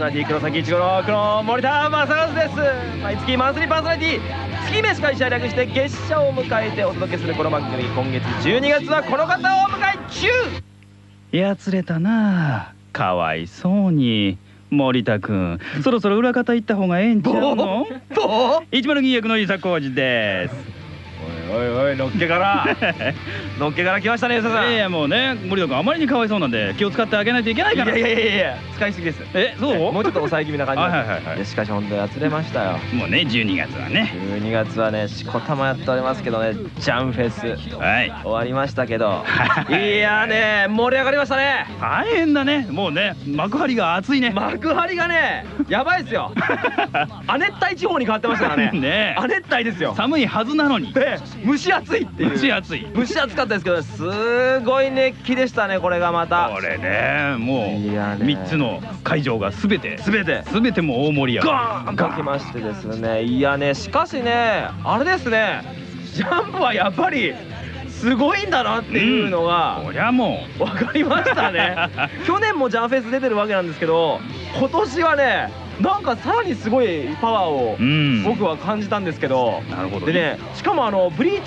ソナリティ黒崎一五郎黒森田正和です。毎月マンスリーパーソナリティ月飯会社略して月謝を迎えてお届けするこの番組。今月12月はこの方をお迎え中。やつれたな。かわいそうに森田君そろそろ裏方行った方がええんちゃうの？どう一丸銀役の伊佐浩二です。おいのっけから。のっけから来ましたね吉田さん。いやいやもうね森田君あまりにかわいそうなんで気を使ってあげないといけないから。いやいやいやいや使いすぎです。えそう？もうちょっと抑え気味な感じはいはいはいはい。やしかし本当にやつれましたよ。もうね12月はね。12月はねしこたまやっておりますけどねジャンフェス。はい。終わりましたけど。はい。いやね盛り上がりましたね。大変だね。もうね幕張が熱いね。幕張がねやばいですよ。亜熱帯地方に変わってましたからね。ね亜熱帯ですよ。寒いはずなのに。で蒸し暑いっていう。蒸し暑い。蒸し暑かったですけどすごい熱気でしたねこれがまた。これねもういやね。3つの会場が全て。全て。全てもう大盛り上ゴがーンときましてですね。いやねしかしねあれですね。ジャンプはやっぱりすごいんだなっていうのが、こりゃもう。わかりましたね。去年もジャンフェス出てるわけなんですけど今年はねなんかさらにすごいパワーをうん。僕は感じたんですけど、なるほど。でねしかもあのブリー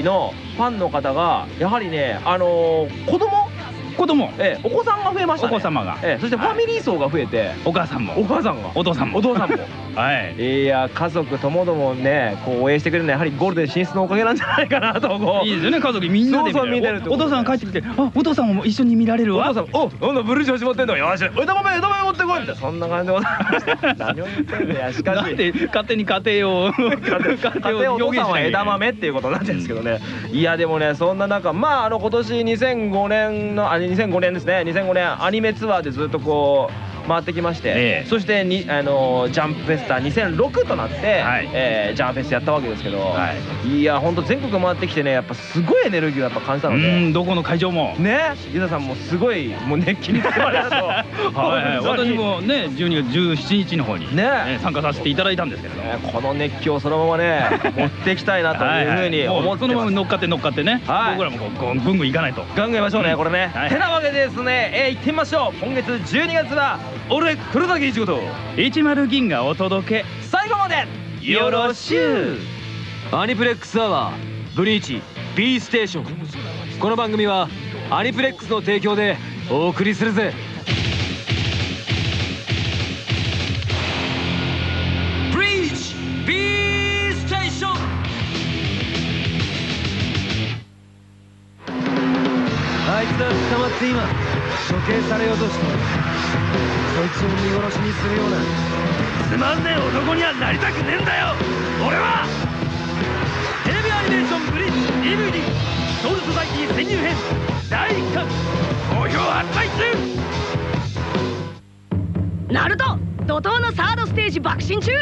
チのファンの方がやはりねあの子供子供。ええお子さんが増えましたね。お子様が。ええそしてファミリー層が増えて、お母さんも。お母さんが。お父さんも。お父さんも。はい。いや家族ともどもねこう応援してくれるのはやはりゴールデン進出のおかげなんじゃないかなとこう。いいですよね家族みんなで見そうそう見てるおお父さんが帰ってきてあお父さんも一緒に見られるわ。お父さんおなんだブルージ始まってんだよ。よし枝豆枝豆持ってこい。みたいなそんな感じでございました何を言ってんだよしかし。なんで勝手に家庭を 家庭お父さんは枝豆っていうことになってるんですけどね、いやでもねそんな中まああの今年2005年のあ2005年ですね。2005年アニメツアーでずっとこう回ってきまして、ええ。そしてにあのジャンプフェスタ2006となって、はい。えージャンプフェスやったわけですけど、、はい。や本当全国回ってきてねやっぱすごいエネルギーをやっぱ感じたうので。んどこの会場も。ね、ゆざさんもすごいもう熱気に包まれたと。はい 私もね12月17日の方にねね。参加させていただいたんですけれど。もねこの熱気をそのままね 持っていきたいなというふうにもうそのま思ってまます乗っかって乗っかってねはい。僕らもこうぐんぐんいかないと。ガンガンいきましょうね、うん。これね、はい。てなわけでですね、えー、行ってみましょう。今月12月は俺黒崎一護と10銀がお届け最後までよろしゅう。アニプレックスアワーブリーチ B ステーション。この番組はアニプレックスの提供でお送りするぜ。ブリーチ B ステーション。あいつは捕まって今処刑されようとしてるそいつを見殺しにするような。つまんねえ男にはなりたくねえんだよ。俺はテレビアニメーションブリーチ DVD ソウルソサイティ潜入編第1巻好評発売中。ナルト怒涛のサードステージ爆心中。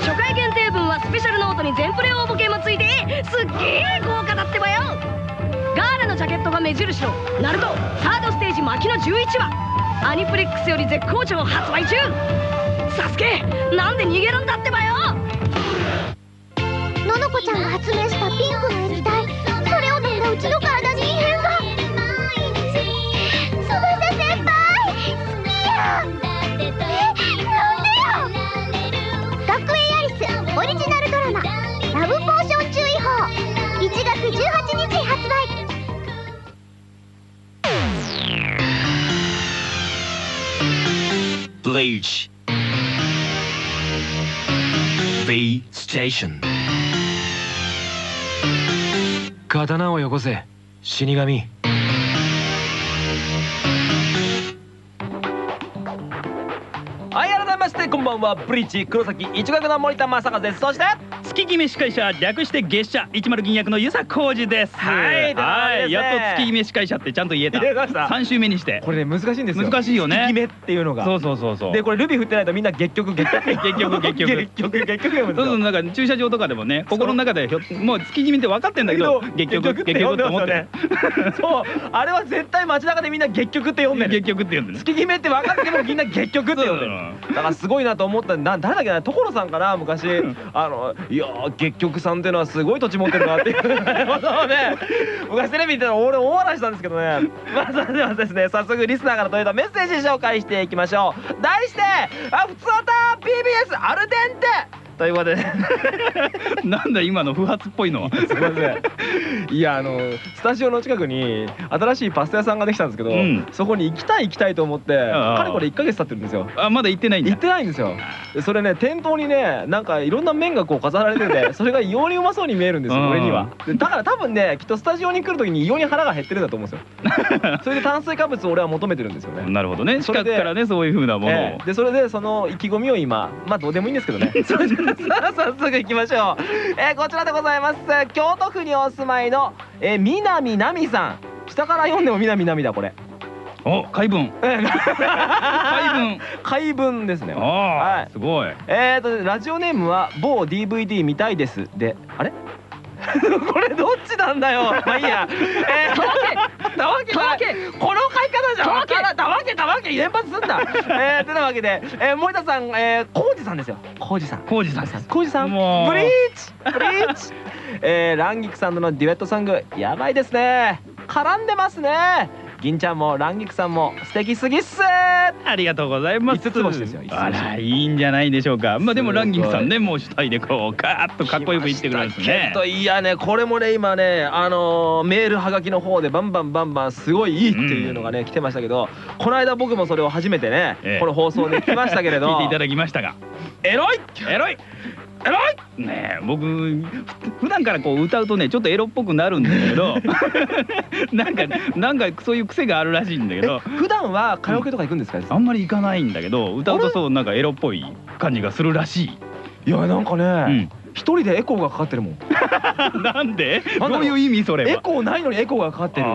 初回限定分はスペシャルノートに全プレ応募券もついてすっげえ豪華だってばよ。ガーラのジャケットが目印のナルトサードステージ巻きの11話アニプレックスより絶好調発売中。サスケなんで逃げるんだってばよ。ののこちゃんが発明したピンクの液体。それを飲んだうちの体。Bleach B Station. 刀をよこせ。死神。はい改めましてこんばんは。ブリーチ黒崎一学の森田正和です。そして月決め司会者略して月謝10銀役の遊佐浩二です。はいはいやっと月決め司会者ってちゃんと言えた。言えました。3週目にして。これね難しいんですよ。難しいよね。月決めっていうのが。そうそうそうそう。でこれルビー振ってないとみんな結局結局結局結局結局結局そうそうなんか駐車場とかでもね心の中でもう月決めって分かってんだけど結局結局って思って。るそう。あれは絶対街中でみんな結局って読んでる。結局って言うんだね月決めって分かってもみんな結局って読んでる。だからすごいなと思ったな誰だっけな所さんかな昔。あのいやー結局さんっていうのはすごい土地持ってるなっていう。ことをね。昔テレビ見てたら俺大笑いしたんですけどね。まあそれではですね早速リスナーから届いたメッセージ紹介していきましょう。題して「あふつおた PBS アルデンテ」ということで。ね なんだ今の不発っぽいのは。すみません。いやあのスタジオの近くに新しいパスタ屋さんができたんですけど、うん。そこに行きたい行きたいと思ってかれこれ1ヶ月経ってるんですよ。あまだ行ってないんだ。行ってないんですよ。でそれね店頭にねなんかいろんな麺がこう飾られててそれが異様にうまそうに見えるんですうん。よ俺には。でだから多分ねきっとスタジオに来る時に異様に腹が減ってるんだと思うんですよ。それで炭水化物を俺は求めてるんですよね。なるほどね。近くからねそういう風なものを、ええ。でそれでその意気込みを今まあどうでもいいんですけどね。それでさ あ早速行きましょう、えーこちらでございます。京都府にお住まいの、えー、南奈美さん。下から読んでも南奈美だこれ。お海文。えー海文。海文ですね。あはあ、すごい。えーとラジオネームは某 DVD 見たいですで。あれ？これどっちなんだよ。まあいいや。えー、たわけたわけ。この書き方じゃたわけ。らんたわけたわけ。連発すんだ。えー、てなわけで、えー、森田さんえー、浩二さんですよ。浩二さん。浩二さんです。浩二さん。もう。ブリーチ。ブリーチ。えー、ランギクさんとのデュエットソングやばいですね。絡んでますね銀ちゃんもランギクさんも素敵すぎっす。ありがとうございます。五つ星ですよあらいいんじゃないでしょうか。まあでもすごい。ランギングさんねもう主体でこうガーッとかっこよく言ってくれるんですねいやねこれもね今ねあのーメールはがきの方でバンバンバンバンすごいいいっていうのがね、来てましたけどこの間僕もそれを初めてね、ええ。この放送で聞きましたけれど。聞いていただきましたが。エロい！エロいエロい！ねえ僕ふ普段からこう歌うとねちょっとエロっぽくなるんだけど なんかなんかそういう癖があるらしいんだけど。普段はカラオケとか行くんですか、あんまり行かないんだけど歌うとそうなんかエロっぽい感じがするらしい。いやなんかね、うん。一人でエコーがかかってるもん。なんで？どういう意味それは？エコーないのにエコーがかかってる。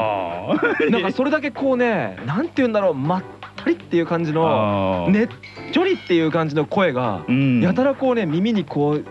なんかそれだけこうねなんて言うんだろうまったりっていう感じのねっちょりっていう感じの声がうん。やたらこうね耳にこう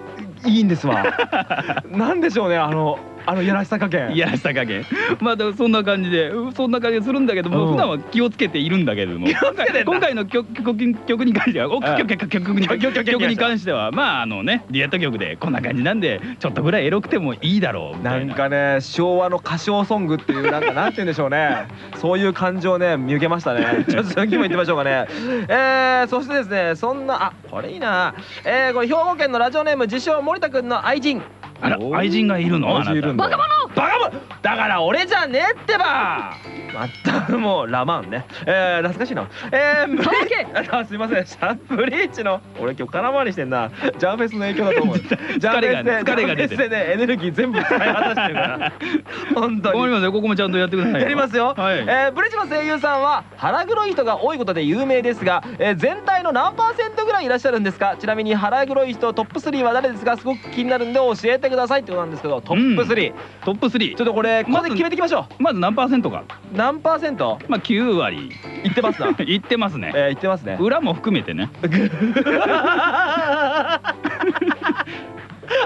いいんですわ。なんでしょうねあのあのやらしさ加減。いやらしさ加減。まあそんな感じでうそんな感じするんだけども、うん。普段は気をつけているんだけれども。今回の曲曲曲に関しては曲曲曲に関しては。まああのねデュエット曲でこんな感じなんでちょっとぐらいエロくてもいいだろうな。んかね昭和の歌唱ソングっていうなんかなんて言うんでしょうね。そういう感情ね見受けましたね。ちょっと次も行ってみましょうかね。えー、そしてですねそんなあこれいいな。えー、これ兵庫県のラジオネーム自称森田君の愛人あら愛人がいるの？愛人いるんだ。バカ者！バカ者！だから俺じゃねえってばまったくもうラマンね。えー、懐かしいな。えー、ブリたわけあすいません。シャンブリーチの。俺今日空回りしてんな。ジャンフェスの影響だと思う。ジャンフェスで疲れが出てる。ねエネルギー全部使い果たしてるから。本当に。困りますよ。ここもちゃんとやってくださいよ。やりますよ、はい。えーブリッジの声優さんは腹黒い人が多いことで有名ですが、えー全体の何パーセントぐらいいらっしゃるんですか？ちなみに腹黒い人トップ3は誰ですか？すごく気になるんで教えてくださいってことなんですけどトップ3、トップ3ちょっとこれここで決めていきましょまず何パーセントか。う何パーセント？まあ9割。いってますな。いってますね。えー、言ってますね。裏も含めてね。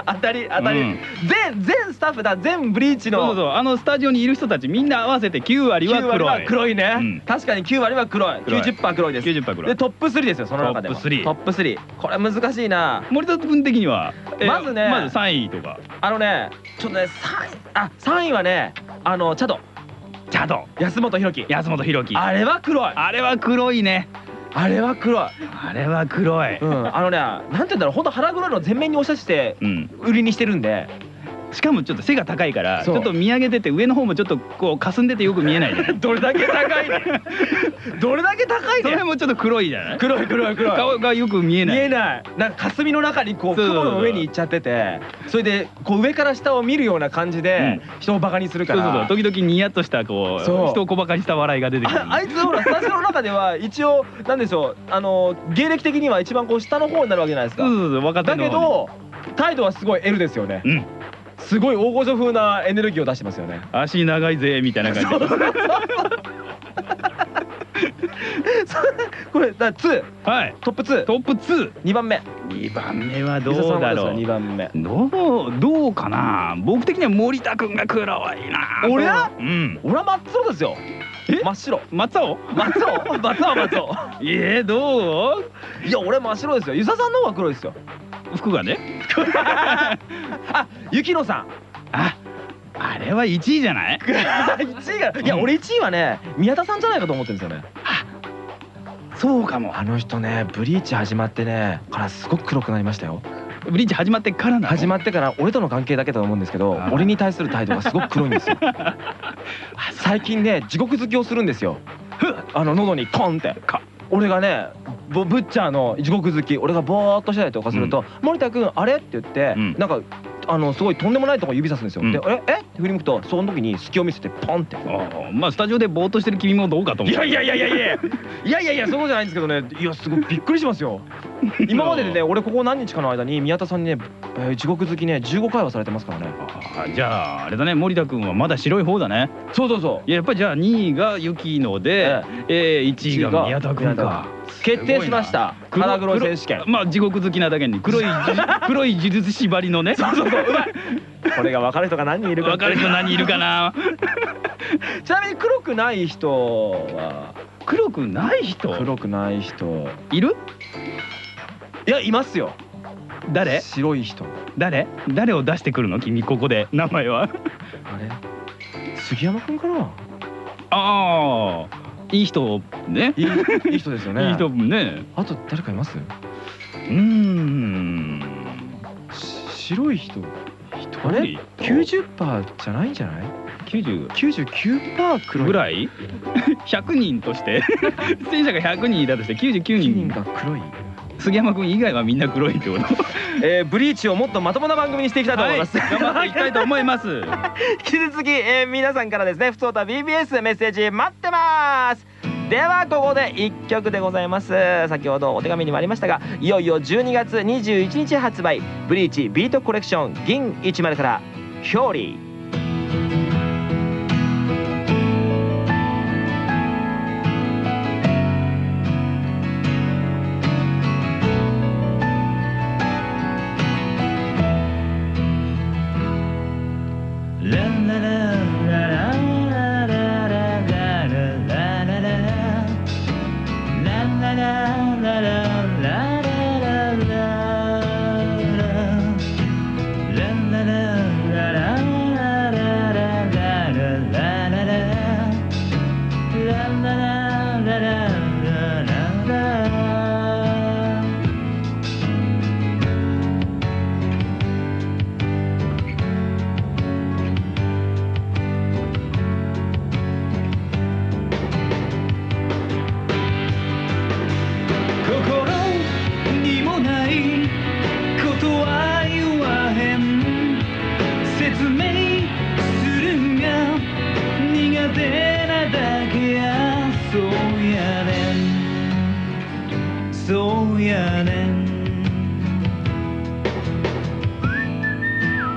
当たり当たり、うん。全全スタッフだ。全ブリーチの。そうそうあのスタジオにいる人たちみんな合わせて9割は9割黒はい黒いね、うん。確かに9割は黒い。黒い。90%黒いです。90%黒い。でトップ3ですよその中でも。トップ3トップ3これ難しいな。森田君的には、えーまずね。まず3位とか。あのねちょっとね3位あ3位はねあのチャドチャド。安本博樹。安本博樹。あれは黒い。あれは黒いね。あれは黒い。あれは黒い、うん。あのねなんて言うんだろう。本当腹黒いのを全面に押し出してうん、売りにしてるんでしかもちょっと背が高いからちょっと見上げてて上の方もちょっとこう霞んでてよく見えない どれだけ高いね どれだけ高いそれねもちょっと黒いじゃない？黒い黒い黒い。顔がよく見えない。見えない。なんか霞の中にこう雲の上に行っちゃっててそれでこう上から下を見るような感じで人をバカにするから。そうそうそう。時々ニヤッとしたこう人を小バカにした笑いが出てくる。ああいつほらスタジオの中では一応なんでしょうあの芸歴的には一番こう下の方になるわけじゃないですか。そうそうそう分かってだけど態度はすごい L ですよね。うんすごい大御所風なエネルギーを出してますよね。足長いぜみたいな感じ。でこれだ2はい。トップ22トップ22番目。番目はどうんだろう。はどうですか2番目。どうどうかな。僕的には森田君が黒いな。俺？はうん。俺は真っ青ですよ。え？真っ白。松尾？真っ青真っ青真っ青えー、どう？いや俺真っ白ですよ。遊佐さんの方が黒いですよ。服がねあ雪乃さん。ああれは1位じゃない？1位がいや俺1位はね宮田さんじゃないかと思ってるんですよね。そうかも。あの人ねブリーチ始まってねからすごく黒くなりましたよ。ブリーチ始まってからなの？始まってから俺との関係だけだと思うんですけど俺に対する態度がすごく黒いんですよ。最近ね地獄好きをするんですよ。あの喉にコンって。か俺がねブッチャーの地獄好き俺がぼーっとしてたりとかすると「森田君あれ?」って言って、うん、なんかあのすごいとんでもないとこ指さすんですよ、うん、で「え？え？って振り向くとその時に隙を見せてポンって。あまあスタジオでぼーっとしてる君もどうかと思う。いやいやいやいやいや。いやいやいやそうじゃないんですけどね。いやすごいびっくりしますよ。今まででね俺ここ何日かの間に宮田さんにね、えー地獄好きね15回はされてますからね。あじゃああれだね。森田君はまだ白い方だね。そうそうそう。いややっぱりじゃあ2位が雪乃で、えー、1位が宮田君か。決定しました。腹黒選手権。黒まあ地獄好きなだけに黒い黒い呪術 縛りのね。そうそうそう。これが分かる人が何人いるか分かる人何人いるかな。ちなみに黒くない人は。黒くない人？黒くない人。いる？いやいますよ。誰？白い人。誰？誰を出してくるの？君ここで。名前は。あれ？杉山君かなああいい人ね。いいいい人ですよね。いい人ね。あと誰かいます？うーん。し白い人。あれ？人？90%じゃないんじゃない？90 99%黒い。ぐらい？100人として。出演者が100人いたとして99 9人。人が黒い、杉山君以外はみんな黒いってこと？えー、ブリーチをもっとまともな番組にしていきたいと思います、はい、頑張っていきたいと思います。引き続き、えー、皆さんからですね「ふつおた BBS」メッセージ待ってます。ではここで1曲でございます。先ほどお手紙にもありましたがいよいよ12月21日発売ブリーチビートコレクション銀10から「表裏」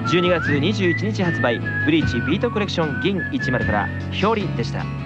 12月21日発売ブリーチビートコレクション銀10から「表裏」でした。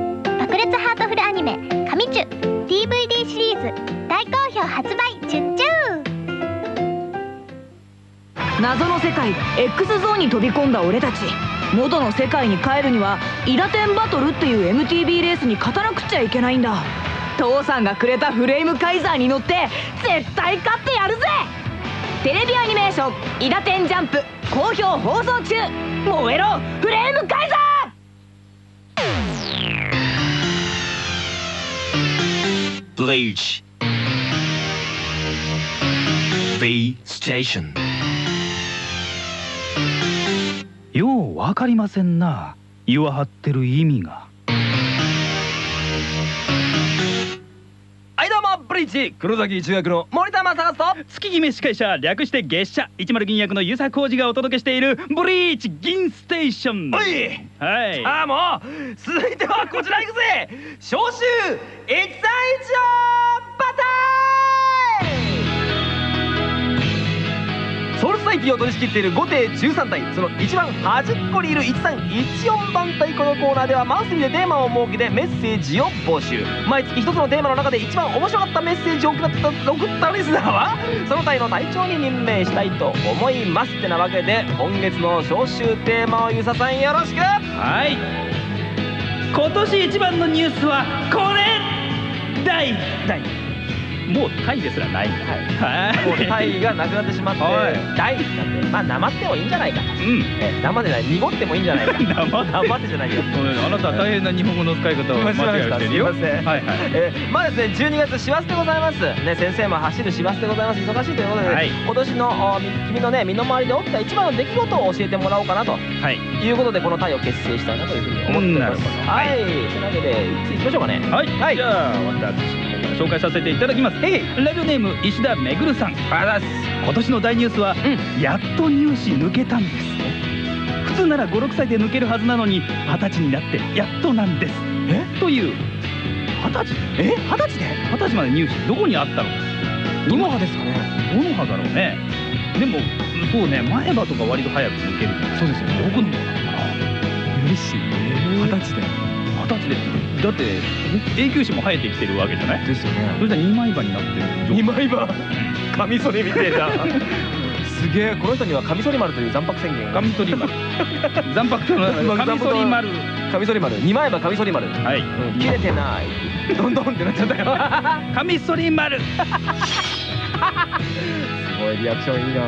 爆裂ハートフルアニメ「神チュ」DVD シリーズ大好評発売チュッチュー謎の世界 X ゾーンに飛び込んだ俺たち。元の世界に帰るにはイラテンバトルっていう MTB レースに勝たなくちゃいけないんだ。父さんがくれたフレームカイザーに乗って絶対勝ってやるぜ。テレビアニメーション「イラテンジャンプ」好評放送中。燃えろフレームカイザーブリーチ B ステーションようわかりませんな。言わはってる意味が。リリーチ黒崎中学の森田正和と月姫司会者略して月謝。102銀役の遊佐浩二がお届けしているブリーチ銀ステーション。おい！はい。ああもう。続いてはこちら行くぜ。召集エキサイチョンバタイソウルソサイティを取り仕切っている5艇13体その一番端っこにいる1314番隊このコーナーではマンスリーでテーマを設けてメッセージを募集。毎月一つのテーマの中で一番面白かったメッセージを送った送ったリスナーはその隊の隊長に任命したいと思います。ってなわけで今月の招集テーマをゆささんよろしく。はい。今年一番のニュースはこれ。大大。もうタイですらないんだ。はい。もうタイがなくなってしまってはい。大なんでまあ生ってもいいんじゃないかと。うん。え生でない濁ってもいいんじゃないか 生って生ってじゃないよ。あなたは大変な日本語の使い方を間違えてるよ。すいませんはいはい。えーまあですね12月師走でございます。ね先生も走る師走でございます。忙しいということで、はい。今年の君のね身の回りで起きた一番の出来事を教えてもらおうかなと。はい。いうことでこの隊を結成したいなというふうに思っております。はい。というわけでいつ行きましょうかね。はい、はい。じゃあ私紹介させていただきます。ラジオネーム石田めぐるさん。今年の大ニュースは、やっと入試抜けたんです普通なら56歳で抜けるはずなのに二十歳になってやっとなんです。え？という。二十歳？え？二十歳で？二十歳まで入試どこにあったの？どの歯ですかね。どの歯だろうね。でもそうね前歯とか割と早く抜ける。そうですよね。どこの歯なのかな。嬉しい二十歳で二十歳でだって永久歯も生えてきてるわけじゃない？ですよね。それじゃ二枚歯になってる二枚刃？カミソリみてえな。すげえ。この人にはカミソリ丸という残白宣言が。カミソリ丸。残白との カミソリ丸。カミソリ丸。二枚刃カミソリ丸。はい。うん。切れてない。どんどんってなっちゃったよ。カミソリ丸すごいリアクションいいな。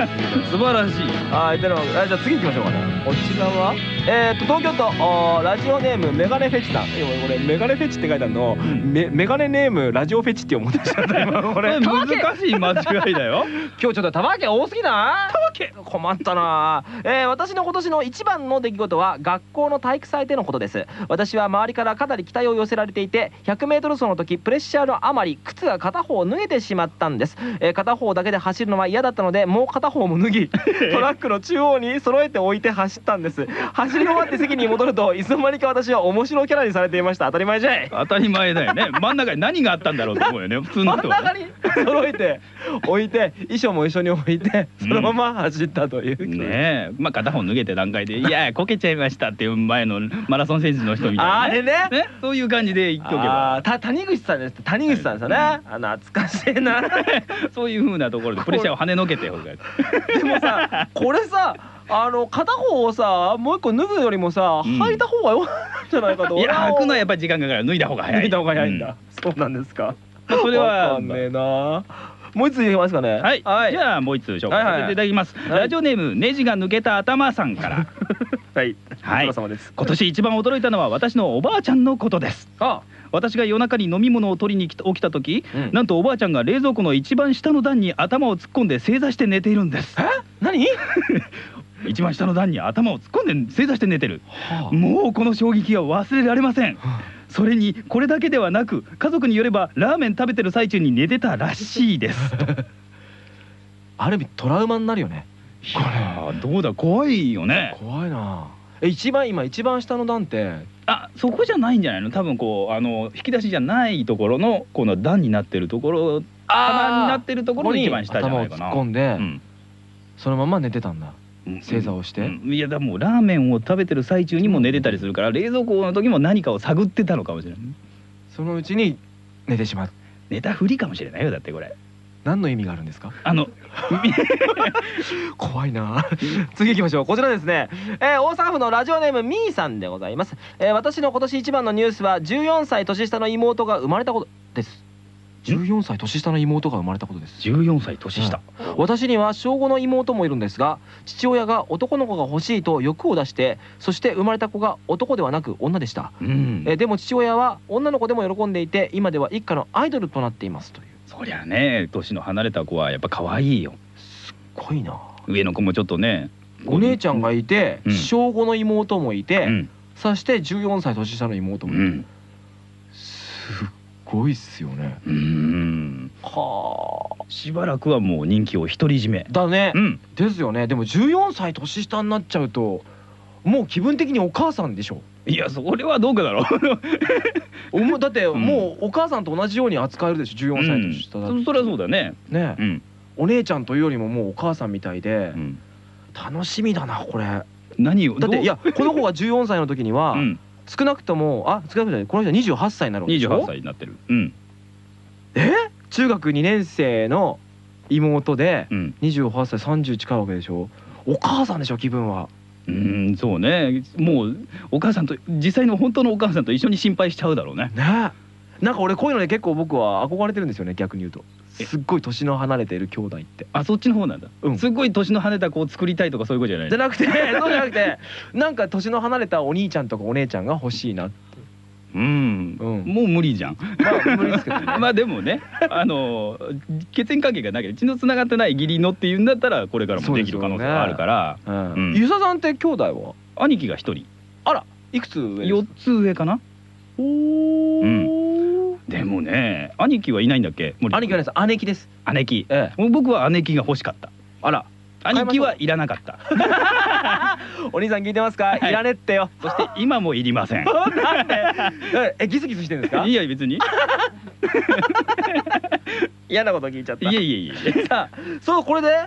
素晴らしい。はいじゃあ次行きましょうかね。こちらは？えー、と東京都ラジオネームメガネフェチさん。これメガネフェチって書いてあるの、メメガネネームラジオフェチって思ってた今ここれれ難しい間違いだよ。今日ちょっと玉家多すぎない？玉家困ったな、えー私の今年の一番の出来事は学校の体育祭でのことです。私は周りからかなり期待を寄せられていて 100m 走の時プレッシャーのあまり靴が片方脱げてしまったんです、えー片方だけで走るのは嫌だったのでもう片方も脱ぎ トラックの中央に揃えて置いて走ったんです。走り終わって席に戻るといつの間にか私は面白キャラにされていました。当たり前じゃい。当たり前だよね。真ん中に何があったんだろうと思うよね。普通の真ん人は。ね中に揃えて置いて衣装も一緒に置いてそのまま走ったという、ねえ。まあ片方脱げて段階で「いやこけちゃいました」っていう前のマラソン選手の人みたいな、あれね。ね。そういう感じで言っとけあばーた谷口さんです。谷口さんですよね、あ懐かしいな そういう風なところでプレッシャーを跳ねのけてほうがでもさ これさあの片方をさもう一個脱ぐよりもさ、うん。履いた方がよかったんじゃないかと。いや履くのはやっぱぱり時間かかる。脱いだ方が早い脱いだ方が早いんだ、うんそうなんですか。それはわかんねえな。もう一つ言えますかね。はい、はい。じゃあもう一つ紹介させていただきます、はい。ラジオネームネジが抜けた頭さんから。はい。はい。今年一番驚いたのは私のおばあちゃんのことです。あ私が夜中に飲み物を取りに来た起きた時、うん。なんとおばあちゃんが冷蔵庫の一番下の段に頭を突っ込んで正座して寝ているんです。え？何？一番下の段に頭を突っ込んで正座して寝てる。はもうこの衝撃が忘れられません。あ。それにこれだけではなく家族によればラーメン食べてる最中に寝てたらしいです。ある意味トラウマになるよね。いやーどうだ怖いよね。怖いな。え一番今一番下の段って？あそこじゃないんじゃないの？多分こうあの引き出しじゃないところのこの段になってるところ棚になってるところの一番下じゃないかな。頭を突っ込んで、うん。そのまま寝てたんだ。正座をして。うん。いやでもラーメンを食べてる最中にも寝てたりするから冷蔵庫の時も何かを探ってたのかもしれない。そのうちに寝てしまう。寝たふりかもしれないよだってこれ。何の意味があるんですか？あの 怖いな。次行きましょう。こちらですね、えー大阪府のラジオネームみーさんでございます、えー私の今年一番のニュースは14歳年下の妹が生まれたことです。14歳年下の妹が生まれたことです。14歳年下、私には小5の妹もいるんですが父親が男の子が欲しいと欲を出してそして生まれた子が男ではなく女でした、うん。えーでも父親は女の子でも喜んでいて今では一家のアイドルとなっていますというそりゃね年の離れた子はやっぱ可愛いよ。すっごいな。上の子もちょっとねお姉ちゃんがいて、うん。小5の妹もいて、うん。そして14歳年下の妹うもいる、ん。すっごいっすよね。うん。しばらくはもう人気を独り占め。だね、うん。ですよね。でも14歳年下になっちゃうともう気分的にお母さんでしょいやそれはどうかだろう。だってん。もうお母さんと同じように扱えるでしょ14歳年下だと、うん。そそりゃそうだね。ね。うん。お姉ちゃんというよりももうお母さんみたいでう、ん。楽しみだなこれ。だ何を？どうっていやこの子が14歳の時には、うん。少なくともあ少なくともこの人は28歳になるわけでしょ？28歳になってる。うん。え？中学2年生の妹でうん。28歳30近いわけでしょ？お母さんでしょ気分はうんそうね。もうお母さんと実際の本当のお母さんと一緒に心配しちゃうだろうね。ねなんか俺こういうので結構僕は憧れてるんですよね逆に言うと。すっごい年の離れている兄弟って。あそっちの方なんだ、うん。すっごい年の跳ねた子を作りたいとかそういうことじゃないじゃなくてそうじゃなくてなんか年の離れたお兄ちゃんとかお姉ちゃんが欲しいなうん、うん。もう無理じゃん。まあ無理ですけどね。まあでもねあの血縁関係がなきゃ血のつながってない義理のっていうんだったらこれからもできる可能性があるから、遊佐さんって兄弟は？兄貴が一人。あらいくつ上です4つ上かな。おー。うでもね兄貴はいないんだっけ？兄貴はです。姉貴僕は姉貴が欲しかった。あら兄貴はいらなかった。お兄さん聞いてますか、はい。い、らねってよ。そして今もいりません。ええギスギスしてるんですか？いや別に。い 嫌なこと聞いちゃった。えいえいえ。さあそうこれで？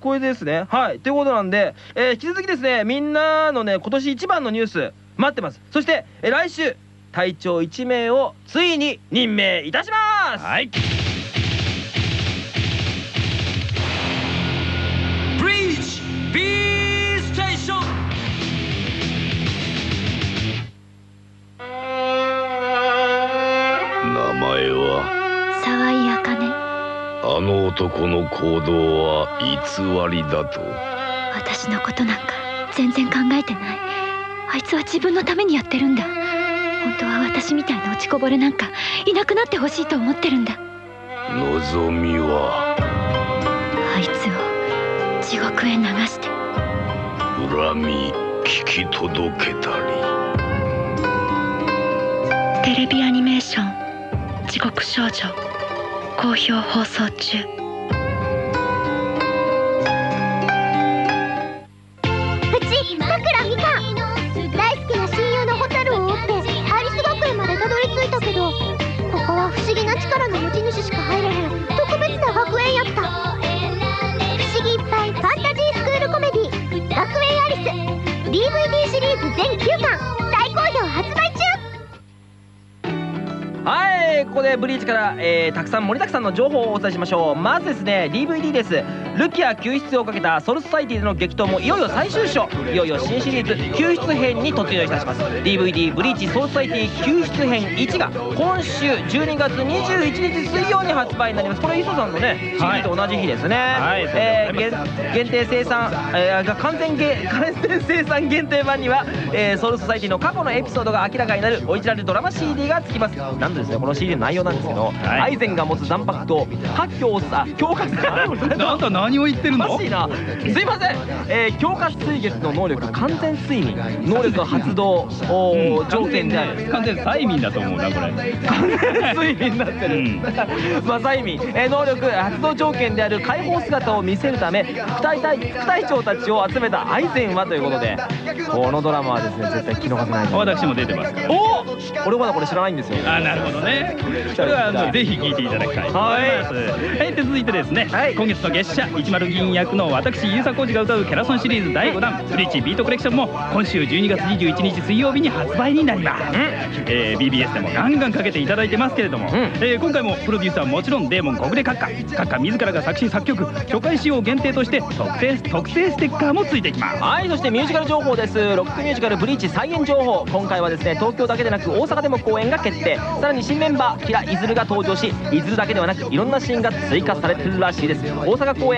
これですね。はい。ということなんで、えー引き続きですねみんなのね今年一番のニュース待ってます。そして、えー来週隊長1名をついに任命いたします。はい男の行動は偽りだと？私のことなんか全然考えてない。あいつは自分のためにやってるんだ。本当は私みたいな落ちこぼれなんかいなくなってほしいと思ってるんだ。望みは？あいつを地獄へ流して。恨み聞き届けたり。テレビアニメーション「地獄少女」好評放送中。ブリーチから、えーたくさん盛りだくさんの情報をお伝えしましょう。まずですね DVD です。ルキア救出をかけたソルソサイティでの激闘もいよいよ最終章。いよいよ新シリーズ救出編に突入いたします。DVD ブリーチソルソサイティ救出編1が今週12月21日水曜に発売になります。これ磯さんのねシリーズと同じ日ですね、はい。えー限限定生産、えー完全げ完全生産限定版には、えーソウルソサイティの過去のエピソードが明らかになるオリジナルドラマ CD がつきます。なんとですねこの CD の内容なんですけど、はい。アイゼンが持つ斬魄刀各強さ強化なんだ何？を言ってるの？おかしいな。すいません、えー強化水月の能力完全睡眠。能力の発動おーうん条件である。完全催眠だと思うなこれ。完全睡眠になってる、うん。まあ催眠、えー能力発動条件である解放姿を見せるため副隊隊副隊長たちを集めたアイゼンはということでこのドラマはですね絶対聞き逃せない私も出てますから。お俺まだこれ知らないんですよ。あなるほどね。それはもうぜひ聞いていただきたいと思いはい。で続いてですね、はい。今月の月謝10銀役の私遊佐浩二が歌うキャラソンシリーズ第5弾「ブリーチビートコレクション」も今週12月21日水曜日に発売になります、えー BBS でもガンガンかけていただいてますけれども、ん。えー今回もプロデューサーはもちろんデーモン小暮閣下閣下自らが作詞作曲初回使用限定として特製特製ステッカーもついてきます。はいそしてミュージカル情報です。ロックミュージカル「ブリーチ」再演情報。今回はですね東京だけでなく大阪でも公演が決定。さらに新メンバーキラ・イズルが登場しイズルだけではなくいろんなシーンが追加されてるらしいです。大阪公演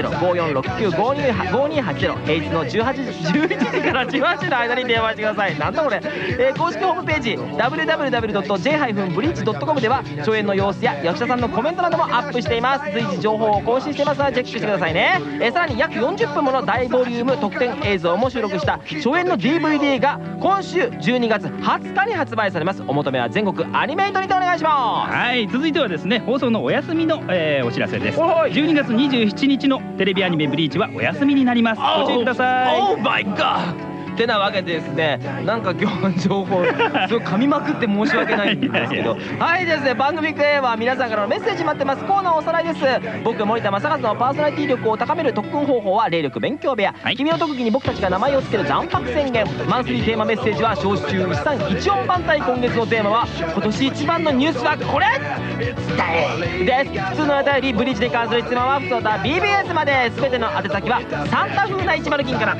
5469525280平日の18時11時から18時の間に電話してください。なんだこれ、えー、公式ホームページ www.j-bridge.com では初演の様子や役者さんのコメントなどもアップしています。随時情報を更新してます。のでチェックしてくださいね、えー、さらに約40分もの大ボリューム特典映像も収録した初演の DVD が今週12月20日に発売されます。お求めは全国アニメイトにてお願いします。はい続いてはですね放送のお休みの、えー、お知らせです。12月27日のテレビアニメ「ブリーチ」はお休みになりますご注意ください Oh my god! てなわけでですねなんか今日の情報すごい噛みまくって申し訳ないんですけど。はいですね番組へは皆さんからのメッセージ待ってます。コーナーおさらいです。僕森田正和のパーソナリティ力を高める特訓方法は霊力勉強部屋、はい。君の特技に僕たちが名前を付ける残白宣言マンスリーテーマメッセージは招集1314番隊今月のテーマは今年一番のニュースはこれ。です。普通のお便りブリッジに関する質問は普通だ BBS まで。全ての宛先はサンタ風な109金から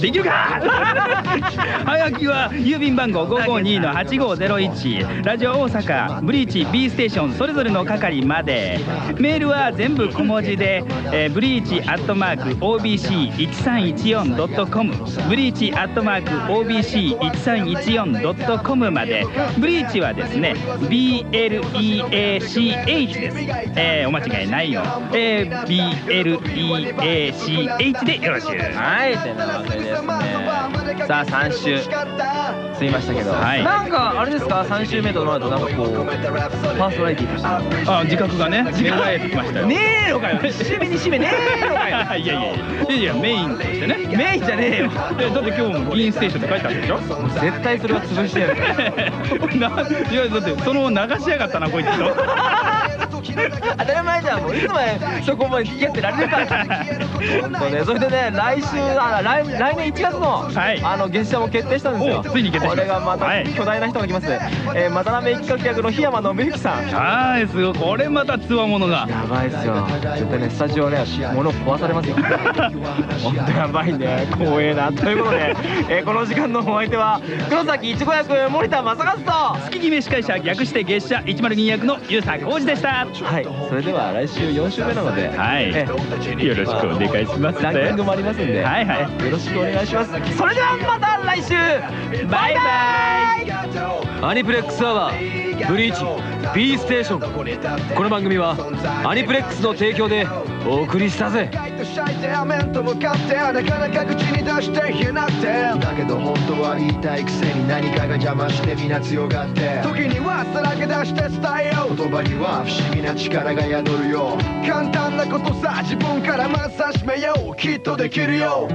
できるか？はがきは郵便番号552-8501ラジオ大阪ブリーチ B ステーションそれぞれの係まで。メールは全部小文字で、えーブリーチアットマーク OBC1314.com ブリーチアットマーク OBC1314.com まで。ブリーチはですね BLEACH です、えーお間違いないよ、えー BLEACH でよろしゅうはい、てなわけです。ね。さあ、3週過ぎましたけど、はい。なんかあれですか、3週目となると、なんかこう、パーソナリティとして。あ自覚がね。芽生えてきましたよ。ねえのかよ、締めに締め ねえのかよ。いやいやいや。いやメインとしてね。メインじゃねえよ。えだって今日も議員ステーションって書いてあるでしょ？絶対それは潰してやる。ないやだってその流しやがったなこいつと当たり前じゃん、もういつまでそこまで付き合ってられるか。本当ね、それでね、来週、あ、来、来年1月の、はい。あの月謝も決定したんですよ。おついに決定これがまたはい。巨大な人が来ます。えー、渡辺企画役の檜山信之さん。はいすごい。これまたつわものが。やばいっすよ。絶対ねスタジオね物壊されますよ。本当やばいね。光栄な。ということで、えーこの時間のお相手は黒崎いちご役森田正和と。月決め司会者略して月謝102役の遊佐浩二でしたはい。それでは来週4週目なのではい。えよろしくお願いします。ランキングもありますんで、はいはい。よろしくお願いします。それではまた来週。バイバイ。アニプレックスアワーブリーチ B ステーション。この番組はアニプレックスの提供でお送りしたぜ。なかなか口に出して言えなくてだけど本当は言いたいくせに何かが邪魔してみんな強がって。時にはさらけ出して伝えよう。言葉には不思議な力が宿るよ簡単なことさ自分からまず始めよう。きっとできるよ。